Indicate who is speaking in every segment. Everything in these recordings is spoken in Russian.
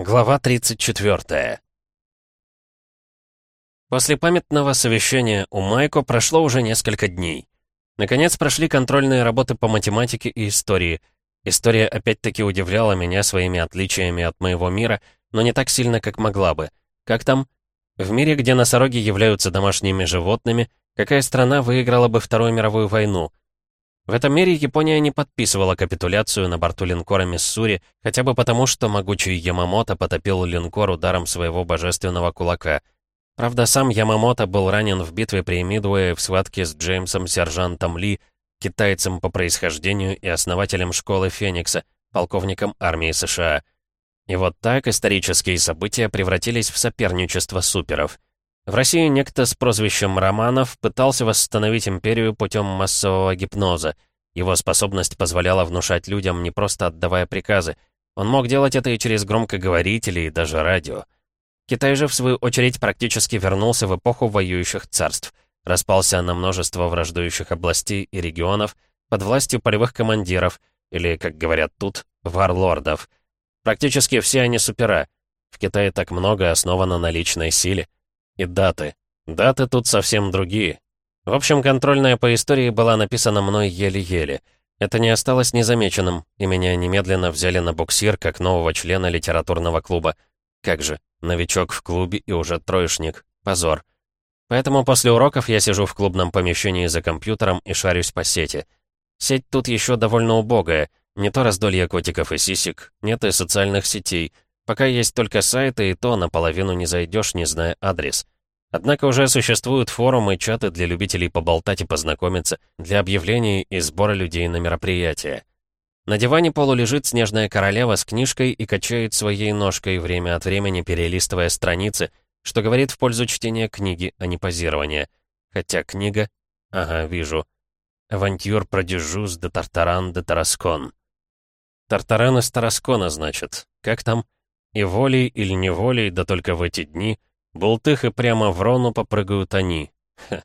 Speaker 1: Глава 34 После памятного совещания у Майко прошло уже несколько дней. Наконец прошли контрольные работы по математике и истории. История опять-таки удивляла меня своими отличиями от моего мира, но не так сильно, как могла бы. Как там? В мире, где носороги являются домашними животными, какая страна выиграла бы Вторую мировую войну? В этом мире Япония не подписывала капитуляцию на борту линкора «Миссури», хотя бы потому, что могучий Ямамото потопил линкор ударом своего божественного кулака. Правда, сам Ямамото был ранен в битве при Мидуэе в схватке с Джеймсом Сержантом Ли, китайцем по происхождению и основателем школы Феникса, полковником армии США. И вот так исторические события превратились в соперничество суперов. В России некто с прозвищем Романов пытался восстановить империю путем массового гипноза. Его способность позволяла внушать людям, не просто отдавая приказы. Он мог делать это и через громкоговорители, и даже радио. Китай же, в свою очередь, практически вернулся в эпоху воюющих царств. Распался на множество враждующих областей и регионов под властью полевых командиров, или, как говорят тут, варлордов. Практически все они супера. В Китае так много основано на личной силе. И даты. Даты тут совсем другие. В общем, контрольная по истории была написана мной еле-еле. Это не осталось незамеченным, и меня немедленно взяли на буксир как нового члена литературного клуба. Как же, новичок в клубе и уже троечник. Позор. Поэтому после уроков я сижу в клубном помещении за компьютером и шарюсь по сети. Сеть тут еще довольно убогая. Не то раздолье котиков и сисек, нет и социальных сетей — Пока есть только сайты, и то наполовину не зайдешь, не зная адрес. Однако уже существуют форумы и чаты для любителей поболтать и познакомиться, для объявлений и сбора людей на мероприятия. На диване полу лежит снежная королева с книжкой и качает своей ножкой, время от времени перелистывая страницы, что говорит в пользу чтения книги, а не позирования. Хотя книга... Ага, вижу. «Авантюр продюжус де Тартаран де Тараскон». Тартаран из Тараскона, значит. Как там? И волей или неволей, да только в эти дни, бултых и прямо в рону попрыгают они. Ха.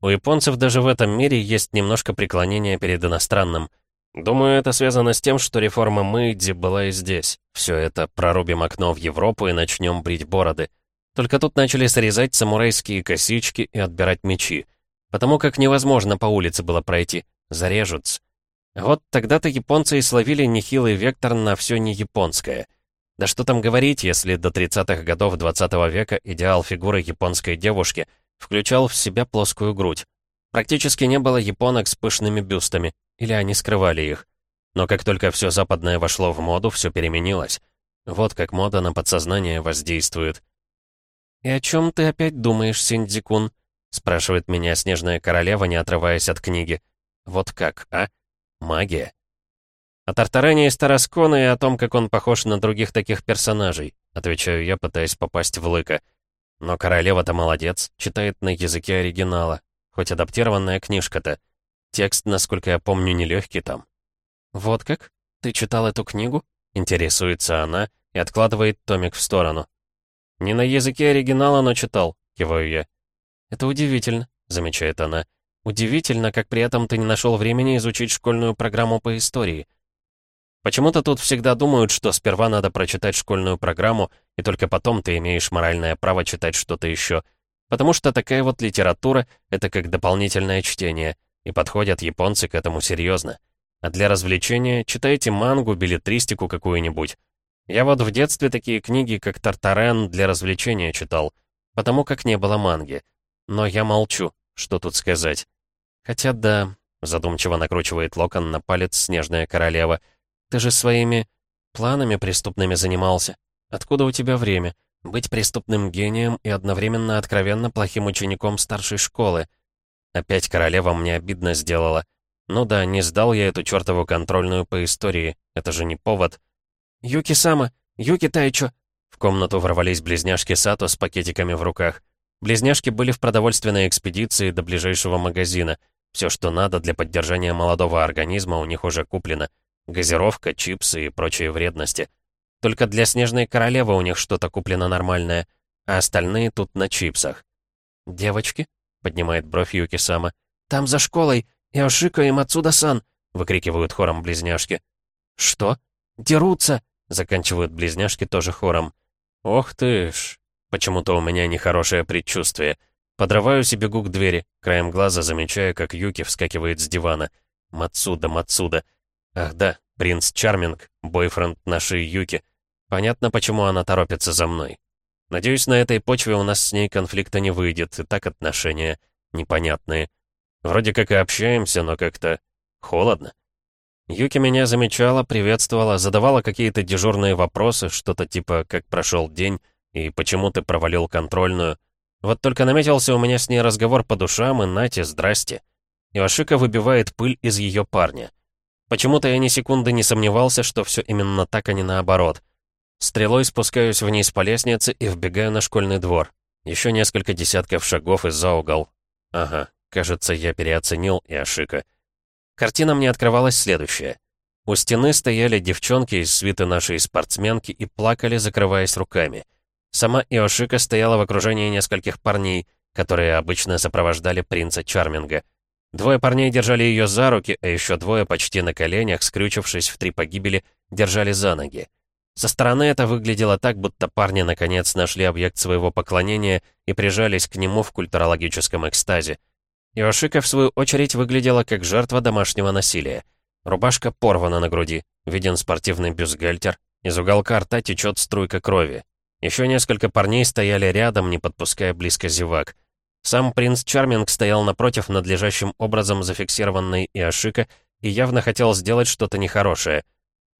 Speaker 1: У японцев даже в этом мире есть немножко преклонения перед иностранным. Думаю, это связано с тем, что реформа Мэйдзи была и здесь. Все это прорубим окно в Европу и начнем брить бороды. Только тут начали срезать самурайские косички и отбирать мечи. Потому как невозможно по улице было пройти. Зарежутся. Вот тогда-то японцы и словили нехилый вектор на все не японское. Да что там говорить, если до 30-х годов 20 -го века идеал фигуры японской девушки включал в себя плоскую грудь. Практически не было японок с пышными бюстами, или они скрывали их. Но как только все западное вошло в моду, все переменилось. Вот как мода на подсознание воздействует. «И о чем ты опять думаешь, Синдзикун?» — спрашивает меня снежная королева, не отрываясь от книги. «Вот как, а? Магия?» «О Тартаране из Тараскона и о том, как он похож на других таких персонажей», отвечаю я, пытаясь попасть в лыка. Но королева-то молодец, читает на языке оригинала. Хоть адаптированная книжка-то. Текст, насколько я помню, нелегкий там. «Вот как? Ты читал эту книгу?» Интересуется она и откладывает томик в сторону. «Не на языке оригинала, но читал», — киваю я. «Это удивительно», — замечает она. «Удивительно, как при этом ты не нашел времени изучить школьную программу по истории. Почему-то тут всегда думают, что сперва надо прочитать школьную программу, и только потом ты имеешь моральное право читать что-то еще. Потому что такая вот литература — это как дополнительное чтение, и подходят японцы к этому серьезно. А для развлечения читайте мангу, билетристику какую-нибудь. Я вот в детстве такие книги, как «Тартарен», для развлечения читал, потому как не было манги. Но я молчу, что тут сказать. Хотя да, задумчиво накручивает локон на палец снежная королева — ты же своими планами преступными занимался. Откуда у тебя время? Быть преступным гением и одновременно откровенно плохим учеником старшей школы. Опять королева мне обидно сделала. Ну да, не сдал я эту чертову контрольную по истории. Это же не повод. «Юки-сама! Юки Тайчо!» В комнату ворвались близняшки Сато с пакетиками в руках. Близняшки были в продовольственной экспедиции до ближайшего магазина. Все, что надо для поддержания молодого организма, у них уже куплено. Газировка, чипсы и прочие вредности. Только для Снежной Королевы у них что-то куплено нормальное, а остальные тут на чипсах. «Девочки?» — поднимает бровь Юки-сама. «Там за школой! Иошика и Мацуда-сан!» — выкрикивают хором близняшки. «Что? Дерутся!» заканчивают близняшки тоже хором. Ох ты ж, почему-то у меня нехорошее предчувствие. Подрываюсь и бегу к двери, краем глаза замечая, как Юки вскакивает с дивана. Мацуда, Мацуда. Ах да, принц Чарминг, бойфренд нашей Юки. Понятно, почему она торопится за мной. Надеюсь, на этой почве у нас с ней конфликта не выйдет, и так отношения непонятные. Вроде как и общаемся, но как-то холодно. Юки меня замечала, приветствовала, задавала какие-то дежурные вопросы, что-то типа «как прошел день» и «почему ты провалил контрольную?». Вот только наметился у меня с ней разговор по душам, и нате, здрасте. Ивашика выбивает пыль из ее парня. Почему-то я ни секунды не сомневался, что все именно так, а не наоборот. Стрелой спускаюсь вниз по лестнице и вбегаю на школьный двор. Еще несколько десятков шагов и за угол. Ага, кажется, я переоценил Иошика. Картина мне открывалась следующая. У стены стояли девчонки из свиты нашей спортсменки и плакали, закрываясь руками. Сама Иошика стояла в окружении нескольких парней, которые обычно сопровождали принца Чарминга. Двое парней держали ее за руки, а еще двое почти на коленях, скрючившись в три погибели, держали за ноги. Со стороны это выглядело так, будто парни наконец нашли объект своего поклонения и прижались к нему в культурологическом экстазе. Иошика, в свою очередь, выглядела как жертва домашнего насилия. Рубашка порвана на груди, виден спортивный бюстгальтер, из уголка рта течет струйка крови. Еще несколько парней стояли рядом, не подпуская близко зевак. Сам принц Чарминг стоял напротив надлежащим образом зафиксированной Иошика и явно хотел сделать что-то нехорошее.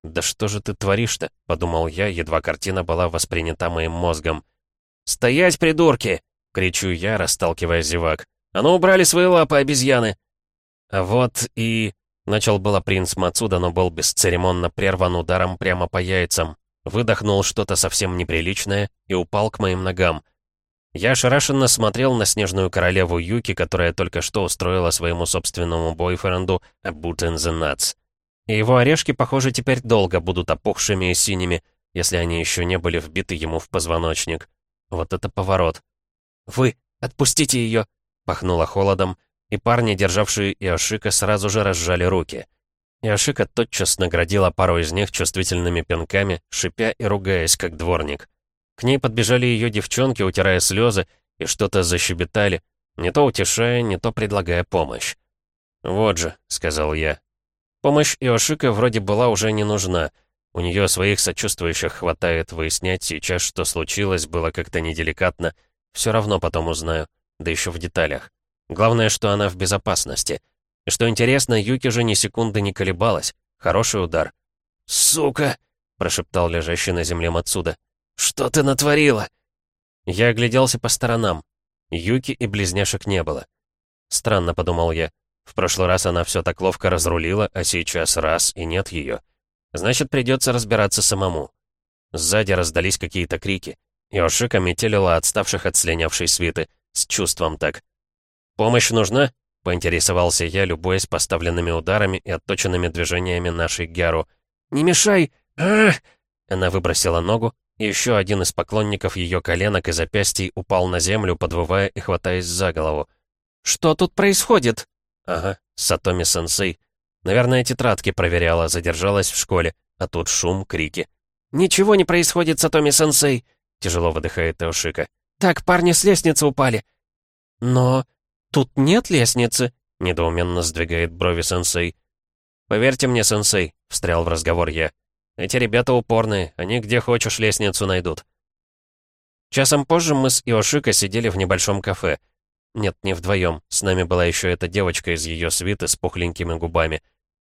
Speaker 1: «Да что же ты творишь-то?» — подумал я, едва картина была воспринята моим мозгом. «Стоять, придурки!» — кричу я, расталкивая зевак. «А ну, убрали свои лапы, обезьяны!» А вот и... Начал было принц Мацуда, но был бесцеремонно прерван ударом прямо по яйцам. Выдохнул что-то совсем неприличное и упал к моим ногам. Я ошарашенно смотрел на снежную королеву Юки, которая только что устроила своему собственному бойфренду «A boot in the nuts». И его орешки, похоже, теперь долго будут опухшими и синими, если они еще не были вбиты ему в позвоночник. Вот это поворот. «Вы, отпустите ее!» Пахнуло холодом, и парни, державшие Иошика, сразу же разжали руки. Иошика тотчас наградила пару из них чувствительными пинками, шипя и ругаясь, как дворник. К ней подбежали ее девчонки, утирая слезы, и что-то защебетали, не то утешая, не то предлагая помощь. «Вот же», — сказал я. Помощь Иошика вроде была уже не нужна. У нее своих сочувствующих хватает выяснять сейчас, что случилось, было как-то неделикатно. Все равно потом узнаю да еще в деталях. Главное, что она в безопасности. И что интересно, Юки же ни секунды не колебалась. Хороший удар. «Сука!» — прошептал лежащий на земле Мацуда. «Что ты натворила?» Я огляделся по сторонам. Юки и близняшек не было. Странно, подумал я. В прошлый раз она все так ловко разрулила, а сейчас раз и нет ее. Значит, придется разбираться самому. Сзади раздались какие-то крики. Иошика метелила отставших от слинявшей свиты. С чувством так. «Помощь нужна?» — поинтересовался я, любуясь поставленными ударами и отточенными движениями нашей Гяру. «Не мешай! Ах!» Она выбросила ногу, еще один из поклонников ее коленок и запястий упал на землю, подвывая и хватаясь за голову. «Что тут происходит?» «Ага, Сатоми-сенсей. Наверное, тетрадки проверяла, задержалась в школе, а тут шум, крики». «Ничего не происходит, Сатоми-сенсей!» — тяжело выдыхает Теошика. «Так, парни с лестницы упали». «Но тут нет лестницы», — недоуменно сдвигает брови сенсей. «Поверьте мне, сенсей», — встрял в разговор я. «Эти ребята упорные, они где хочешь лестницу найдут». Часом позже мы с Иошика сидели в небольшом кафе. Нет, не вдвоем. С нами была еще эта девочка из ее свиты с пухленькими губами.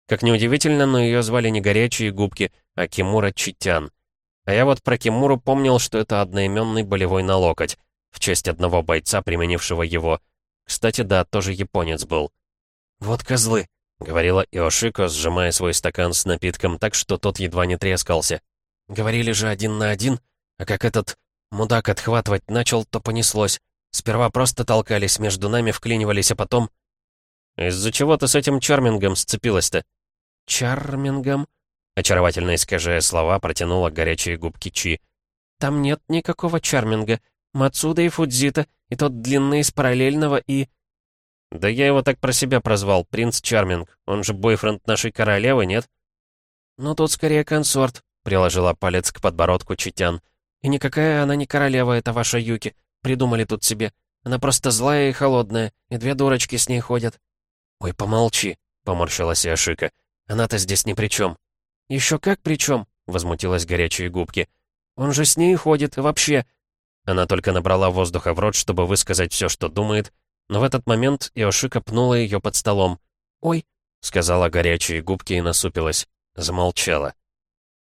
Speaker 1: Как неудивительно, но ее звали не горячие губки, а Кимура Читян. А я вот про Кимуру помнил, что это одноименный болевой на локоть, в честь одного бойца, применившего его. Кстати, да, тоже японец был. «Вот козлы», — говорила Иошико, сжимая свой стакан с напитком так, что тот едва не трескался. «Говорили же один на один, а как этот мудак отхватывать начал, то понеслось. Сперва просто толкались, между нами вклинивались, а потом...» «Из-за чего ты с этим Чармингом сцепилась-то?» «Чармингом?» Очаровательно искажая слова, протянула горячие губки Чи. «Там нет никакого чарминга. Мацуда и Фудзита, и тот длинный из параллельного, и...» «Да я его так про себя прозвал, принц Чарминг. Он же бойфренд нашей королевы, нет?» «Ну, тут скорее консорт», приложила палец к подбородку Читян. «И никакая она не королева, это ваша Юки. Придумали тут себе. Она просто злая и холодная, и две дурочки с ней ходят». «Ой, помолчи», — поморщилась Яшика. «Она-то здесь ни при чем». «Еще как при чем?» — возмутилась горячие губки. «Он же с ней ходит, вообще...» Она только набрала воздуха в рот, чтобы высказать все, что думает, но в этот момент Иошика пнула ее под столом. «Ой», — сказала горячие губки и насупилась. Замолчала.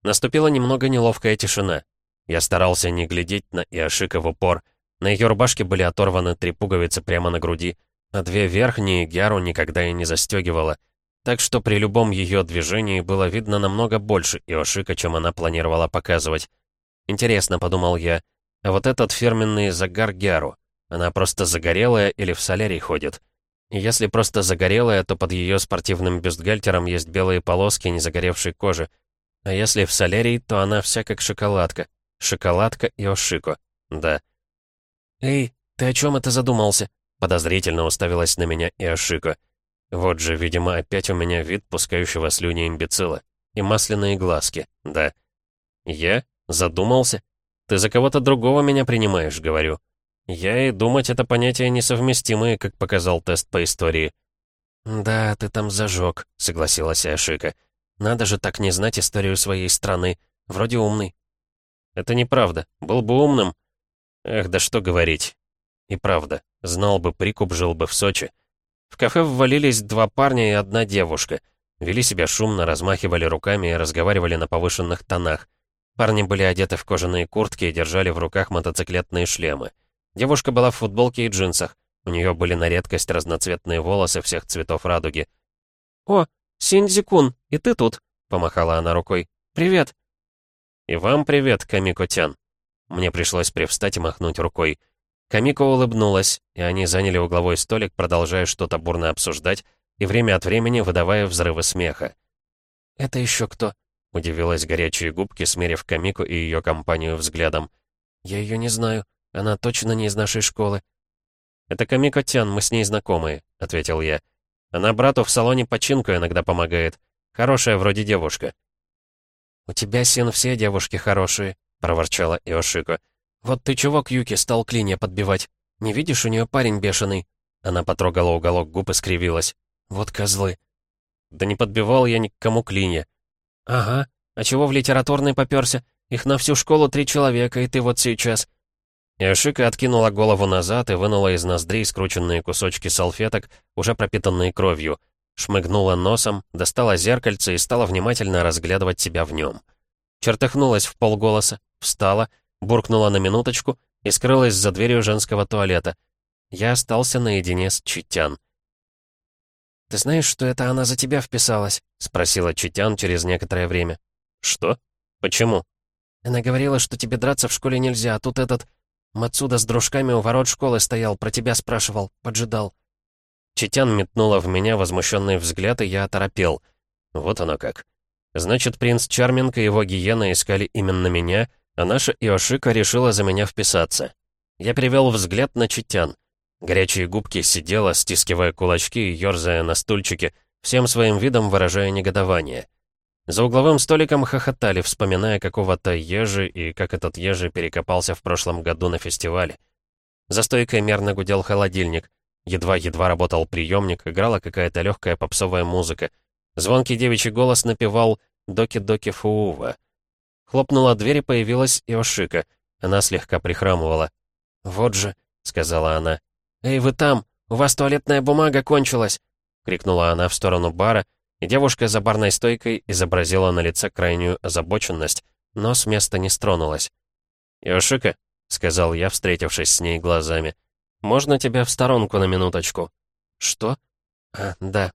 Speaker 1: Наступила немного неловкая тишина. Я старался не глядеть на Иошика в упор. На ее рубашке были оторваны три пуговицы прямо на груди, а две верхние Гяру никогда и не застегивала. Так что при любом ее движении было видно намного больше Иошика, чем она планировала показывать. «Интересно», — подумал я, — «а вот этот фирменный загар Гяру, она просто загорелая или в солярий ходит?» И если просто загорелая, то под ее спортивным бюстгальтером есть белые полоски незагоревшей кожи, а если в солярий, то она вся как шоколадка. Шоколадка и ошико. Да. «Эй, ты о чем это задумался?» Подозрительно уставилась на меня и ошико. Вот же, видимо, опять у меня вид пускающего слюни имбецила. И масляные глазки, да. Я? Задумался? Ты за кого-то другого меня принимаешь, говорю. Я и думать это понятия несовместимые, как показал тест по истории. «Да, ты там зажег», — согласилась Ашика. Надо же так не знать историю своей страны. Вроде умный. Это неправда. Был бы умным. Эх, да что говорить. И правда. Знал бы прикуп, жил бы в Сочи. В кафе ввалились два парня и одна девушка. Вели себя шумно, размахивали руками и разговаривали на повышенных тонах. Парни были одеты в кожаные куртки и держали в руках мотоциклетные шлемы. Девушка была в футболке и джинсах. У нее были на редкость разноцветные волосы всех цветов радуги. «О, «Синдзикун, и ты тут?» — помахала она рукой. «Привет!» «И вам привет, Камико-тян!» Мне пришлось привстать и махнуть рукой. Камико улыбнулась, и они заняли угловой столик, продолжая что-то бурно обсуждать и время от времени выдавая взрывы смеха. «Это еще кто?» — удивилась горячие губки, смерив Камико и ее компанию взглядом. «Я ее не знаю. Она точно не из нашей школы». «Это Камико-тян, мы с ней знакомые», — ответил я. Она брату в салоне починку иногда помогает. Хорошая вроде девушка». «У тебя, Син, все девушки хорошие», — проворчала Иошико. «Вот ты чего к Юке стал клинья подбивать? Не видишь, у нее парень бешеный?» Она потрогала уголок губ и скривилась. «Вот козлы». «Да не подбивал я ни кому клинья». «Ага. А чего в литературный попёрся? Их на всю школу три человека, и ты вот сейчас. Яшика откинула голову назад и вынула из ноздрей скрученные кусочки салфеток, уже пропитанные кровью. Шмыгнула носом, достала зеркальце и стала внимательно разглядывать себя в нем. Чертыхнулась в полголоса, встала, буркнула на минуточку и скрылась за дверью женского туалета. Я остался наедине с Читян. «Ты знаешь, что это она за тебя вписалась?» — спросила Читян через некоторое время. «Что? Почему?» «Она говорила, что тебе драться в школе нельзя, а тут этот Мацуда с дружками у ворот школы стоял, про тебя спрашивал, поджидал». Читян метнула в меня возмущенный взгляд, и я оторопел. Вот оно как. Значит, принц Чарминг и его гиена искали именно меня, а наша Иошика решила за меня вписаться. Я перевел взгляд на Читян. Горячие губки сидела, стискивая кулачки и ерзая на стульчике, всем своим видом выражая негодование. За угловым столиком хохотали, вспоминая какого-то ежи и как этот ежи перекопался в прошлом году на фестивале. За стойкой мерно гудел холодильник. Едва-едва работал приемник, играла какая-то легкая попсовая музыка. Звонкий девичий голос напевал «Доки-доки фуува». Хлопнула дверь и появилась Иошика. Она слегка прихрамывала. «Вот же», — сказала она. «Эй, вы там! У вас туалетная бумага кончилась!» — крикнула она в сторону бара, девушка за барной стойкой изобразила на лице крайнюю озабоченность, но с места не стронулась. «Йошика», — сказал я, встретившись с ней глазами, — «можно тебя в сторонку на минуточку?» «Что?» «А, да».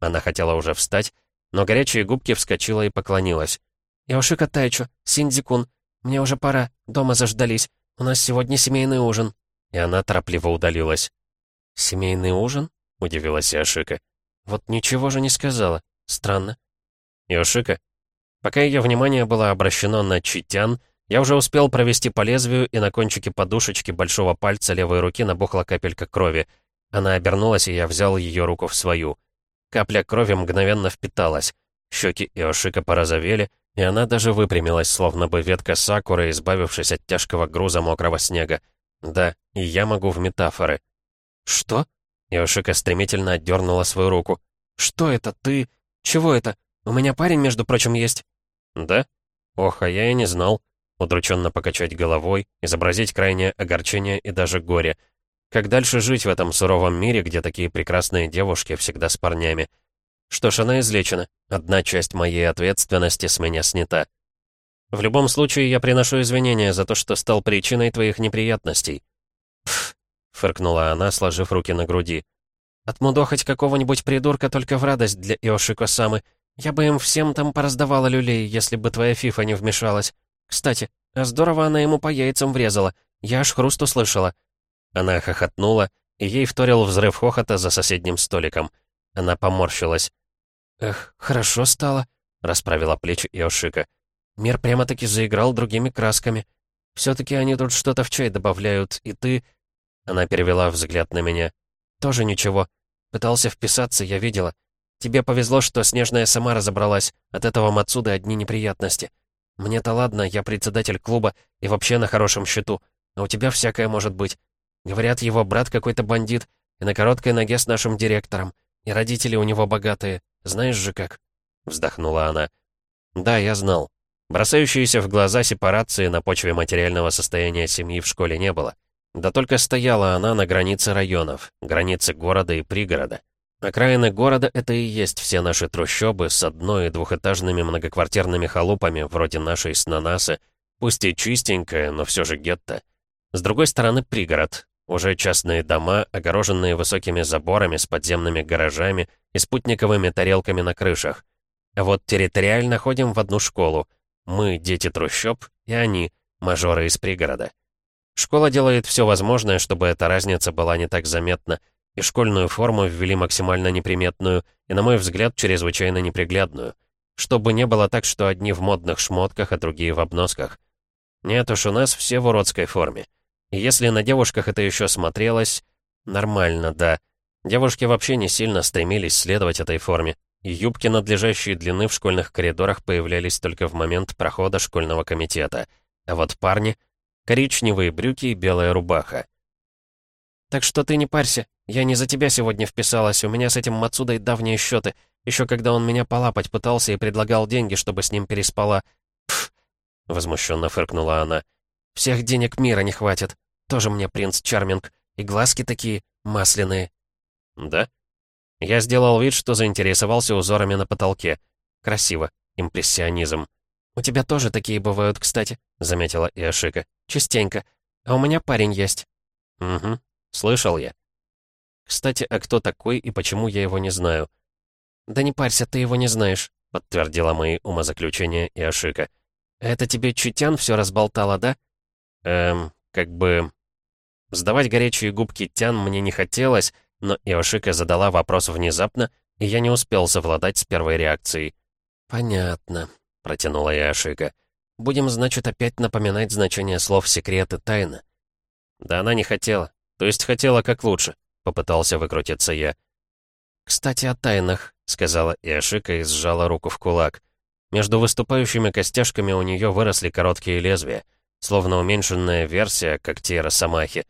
Speaker 1: Она хотела уже встать, но горячие губки вскочила и поклонилась. «Йошика Тайчо, Синдзикун, мне уже пора, дома заждались, у нас сегодня семейный ужин». И она торопливо удалилась. «Семейный ужин?» — удивилась Яшика. «Вот ничего же не сказала. Странно. Йошика. Пока ее внимание было обращено на Читян, я уже успел провести по лезвию, и на кончике подушечки большого пальца левой руки набухла капелька крови. Она обернулась, и я взял ее руку в свою. Капля крови мгновенно впиталась. Щеки Иошика порозовели, и она даже выпрямилась, словно бы ветка сакуры, избавившись от тяжкого груза мокрого снега. Да, и я могу в метафоры. «Что?» Йошика стремительно отдернула свою руку. «Что это? Ты? Чего это? У меня парень, между прочим, есть». «Да? Ох, а я и не знал». Удрученно покачать головой, изобразить крайнее огорчение и даже горе. Как дальше жить в этом суровом мире, где такие прекрасные девушки всегда с парнями? Что ж, она излечена. Одна часть моей ответственности с меня снята. В любом случае, я приношу извинения за то, что стал причиной твоих неприятностей. Фыркнула она, сложив руки на груди. Отмудохать какого-нибудь придурка только в радость для Иошико-самы. Я бы им всем там пораздавала люлей, если бы твоя фифа не вмешалась. Кстати, а здорово она ему по яйцам врезала. Я аж хруст услышала. Она хохотнула, и ей вторил взрыв хохота за соседним столиком. Она поморщилась. «Эх, хорошо стало», — расправила плечи Иошика. «Мир прямо-таки заиграл другими красками. Все-таки они тут что-то в чай добавляют, и ты...» Она перевела взгляд на меня. «Тоже ничего. Пытался вписаться, я видела. Тебе повезло, что Снежная сама разобралась. От этого Мацуды одни неприятности. Мне-то ладно, я председатель клуба и вообще на хорошем счету. А у тебя всякое может быть. Говорят, его брат какой-то бандит и на короткой ноге с нашим директором. И родители у него богатые. Знаешь же как?» Вздохнула она. «Да, я знал. Бросающиеся в глаза сепарации на почве материального состояния семьи в школе не было. Да только стояла она на границе районов, границе города и пригорода. Окраины города — это и есть все наши трущобы с одной- и двухэтажными многоквартирными халупами, вроде нашей с Нанасы, пусть и чистенькая, но все же гетто. С другой стороны пригород, уже частные дома, огороженные высокими заборами с подземными гаражами и спутниковыми тарелками на крышах. А вот территориально ходим в одну школу. Мы — дети трущоб, и они — мажоры из пригорода. Школа делает все возможное, чтобы эта разница была не так заметна, и школьную форму ввели максимально неприметную и, на мой взгляд, чрезвычайно неприглядную. Чтобы не было так, что одни в модных шмотках, а другие в обносках. Нет уж, у нас все в уродской форме. И если на девушках это еще смотрелось... Нормально, да. Девушки вообще не сильно стремились следовать этой форме. И юбки надлежащей длины в школьных коридорах появлялись только в момент прохода школьного комитета. А вот парни — коричневые брюки и белая рубаха. «Так что ты не парься. Я не за тебя сегодня вписалась. У меня с этим Мацудой давние счеты. Еще когда он меня полапать пытался и предлагал деньги, чтобы с ним переспала. Пф!» — возмущенно фыркнула она. Всех денег мира не хватит. Тоже мне принц Чарминг. И глазки такие масляные». «Да?» Я сделал вид, что заинтересовался узорами на потолке. Красиво. Импрессионизм. «У тебя тоже такие бывают, кстати», — заметила Иошика. «Частенько. А у меня парень есть». «Угу. Слышал я». «Кстати, а кто такой и почему я его не знаю?» «Да не парься, ты его не знаешь», — подтвердила мои умозаключения Иошика. «Это тебе Чутян все разболтала, да?» Эм, как бы... Сдавать горячие губки Тян мне не хотелось, но Иошика задала вопрос внезапно, и я не успел совладать с первой реакцией. «Понятно», — протянула Иошика. «Будем, значит, опять напоминать значение слов «секрет» и «тайна». «Да она не хотела. То есть хотела как лучше», — попытался выкрутиться я. «Кстати, о тайнах», — сказала Иошика и сжала руку в кулак. Между выступающими костяшками у нее выросли короткие лезвия — словно уменьшенная версия когтей Росомахи.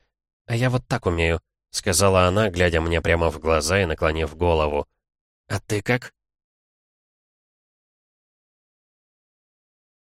Speaker 1: «А я вот так умею», — сказала она, глядя мне прямо в глаза и наклонив голову. «А ты как?»